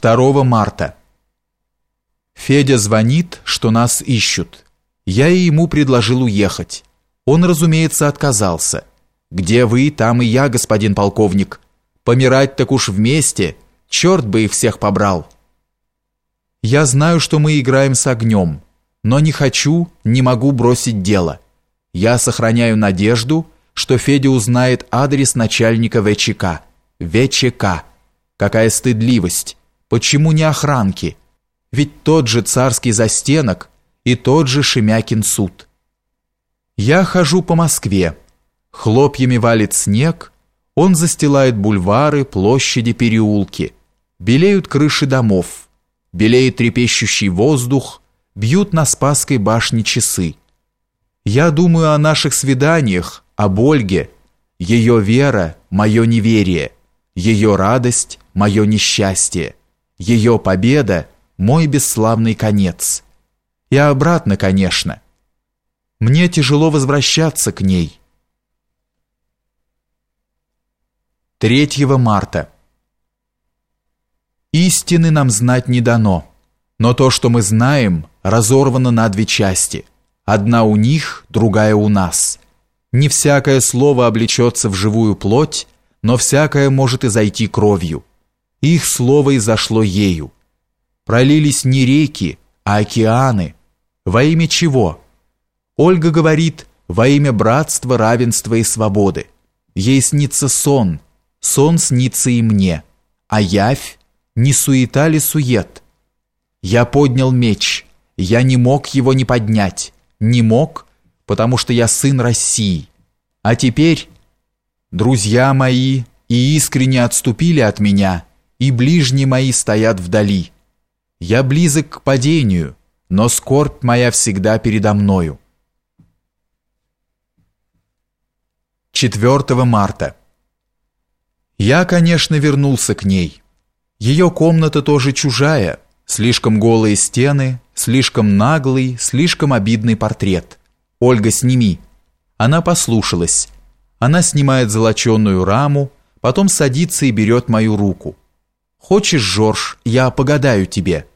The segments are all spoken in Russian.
2 марта. Федя звонит, что нас ищут. Я и ему предложил уехать. Он, разумеется, отказался. Где вы, там и я, господин полковник. Помирать так уж вместе. Черт бы их всех побрал. Я знаю, что мы играем с огнем, но не хочу, не могу бросить дело. Я сохраняю надежду, что Федя узнает адрес начальника ВЧК. ВЧК. Какая стыдливость. Почему не охранки? Ведь тот же царский застенок и тот же Шемякин суд. Я хожу по Москве. Хлопьями валит снег, он застилает бульвары, площади, переулки. Белеют крыши домов, белеет трепещущий воздух, бьют на Спасской башне часы. Я думаю о наших свиданиях, об Ольге, ее вера, мое неверие, ее радость, мое несчастье. Ее победа – мой бесславный конец. И обратно, конечно. Мне тяжело возвращаться к ней. 3 марта. Истины нам знать не дано, но то, что мы знаем, разорвано на две части. Одна у них, другая у нас. Не всякое слово облечется в живую плоть, но всякое может и зайти кровью. Их слово изошло ею. Пролились не реки, а океаны. Во имя чего? Ольга говорит, во имя братства, равенства и свободы. Ей снится сон, сон снится и мне. А явь, не суета ли сует? Я поднял меч, я не мог его не поднять. Не мог, потому что я сын России. А теперь, друзья мои, и искренне отступили от меня, и ближние мои стоят вдали. Я близок к падению, но скорбь моя всегда передо мною. 4 марта. Я, конечно, вернулся к ней. Ее комната тоже чужая, слишком голые стены, слишком наглый, слишком обидный портрет. Ольга, сними. Она послушалась. Она снимает золоченую раму, потом садится и берет мою руку. Хочешь, Жорж, я погадаю тебе?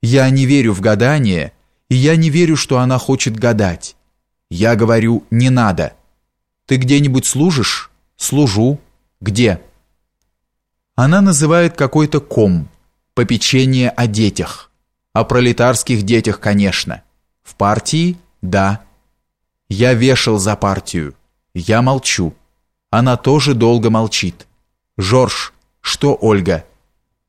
Я не верю в гадание, и я не верю, что она хочет гадать. Я говорю, не надо. Ты где-нибудь служишь? Служу. Где? Она называет какой-то ком. Попечение о детях. О пролетарских детях, конечно. В партии? Да. Я вешал за партию. Я молчу. Она тоже долго молчит. Жорж, что Ольга?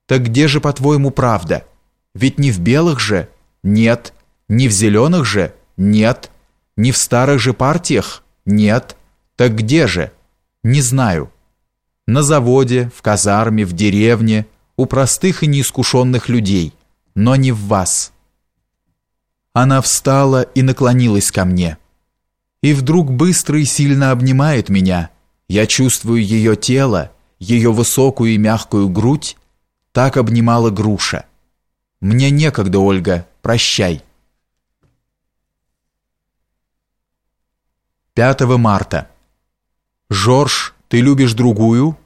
Так где же, по-твоему, правда? Ведь не в белых же? Нет. Не в зеленых же? Нет. Не в старых же партиях? Нет. Так где же? Не знаю. На заводе, в казарме, в деревне, у простых и неискушенных людей, но не в вас. Она встала и наклонилась ко мне. И вдруг быстро и сильно обнимает меня. Я чувствую ее тело, ее высокую и мягкую грудь, так обнимала груша. Мне некогда, Ольга, прощай. 5 марта. Жорж, ты любишь другую?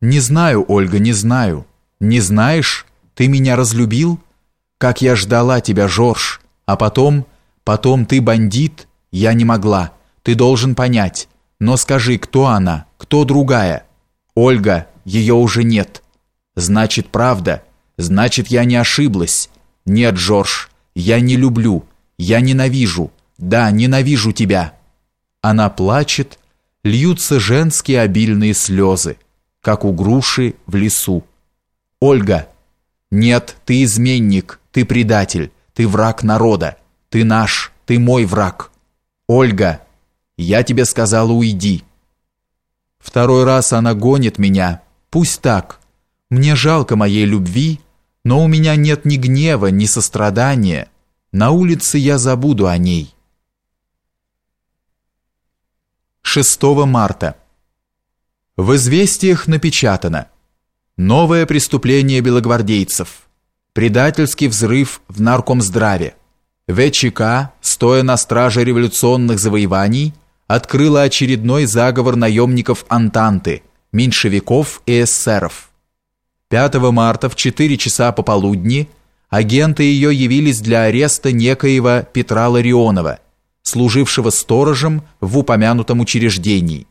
Не знаю, Ольга, не знаю. Не знаешь? Ты меня разлюбил? Как я ждала тебя, Жорж. А потом, потом ты бандит? Я не могла. Ты должен понять. Но скажи, кто она? Кто другая? Ольга, ее уже нет. Значит, правда. Значит, я не ошиблась. Нет, Жорж, я не люблю. Я ненавижу. Да, ненавижу тебя. Она плачет, льются женские обильные слезы, как у груши в лесу. Ольга, нет, ты изменник, ты предатель, ты враг народа, ты наш, ты мой враг. Ольга, я тебе сказала, уйди. Второй раз она гонит меня, пусть так, мне жалко моей любви, но у меня нет ни гнева, ни сострадания. На улице я забуду о ней. 6 марта. В известиях напечатано Новое преступление белогвардейцев. Предательский взрыв в наркомздраве. ВЧК, стоя на страже революционных завоеваний, открыла очередной заговор наемников Антанты, меньшевиков и эсеров. 5 марта в 4 часа пополудни агенты ее явились для ареста некоего Петра Ларионова, служившего сторожем в упомянутом учреждении.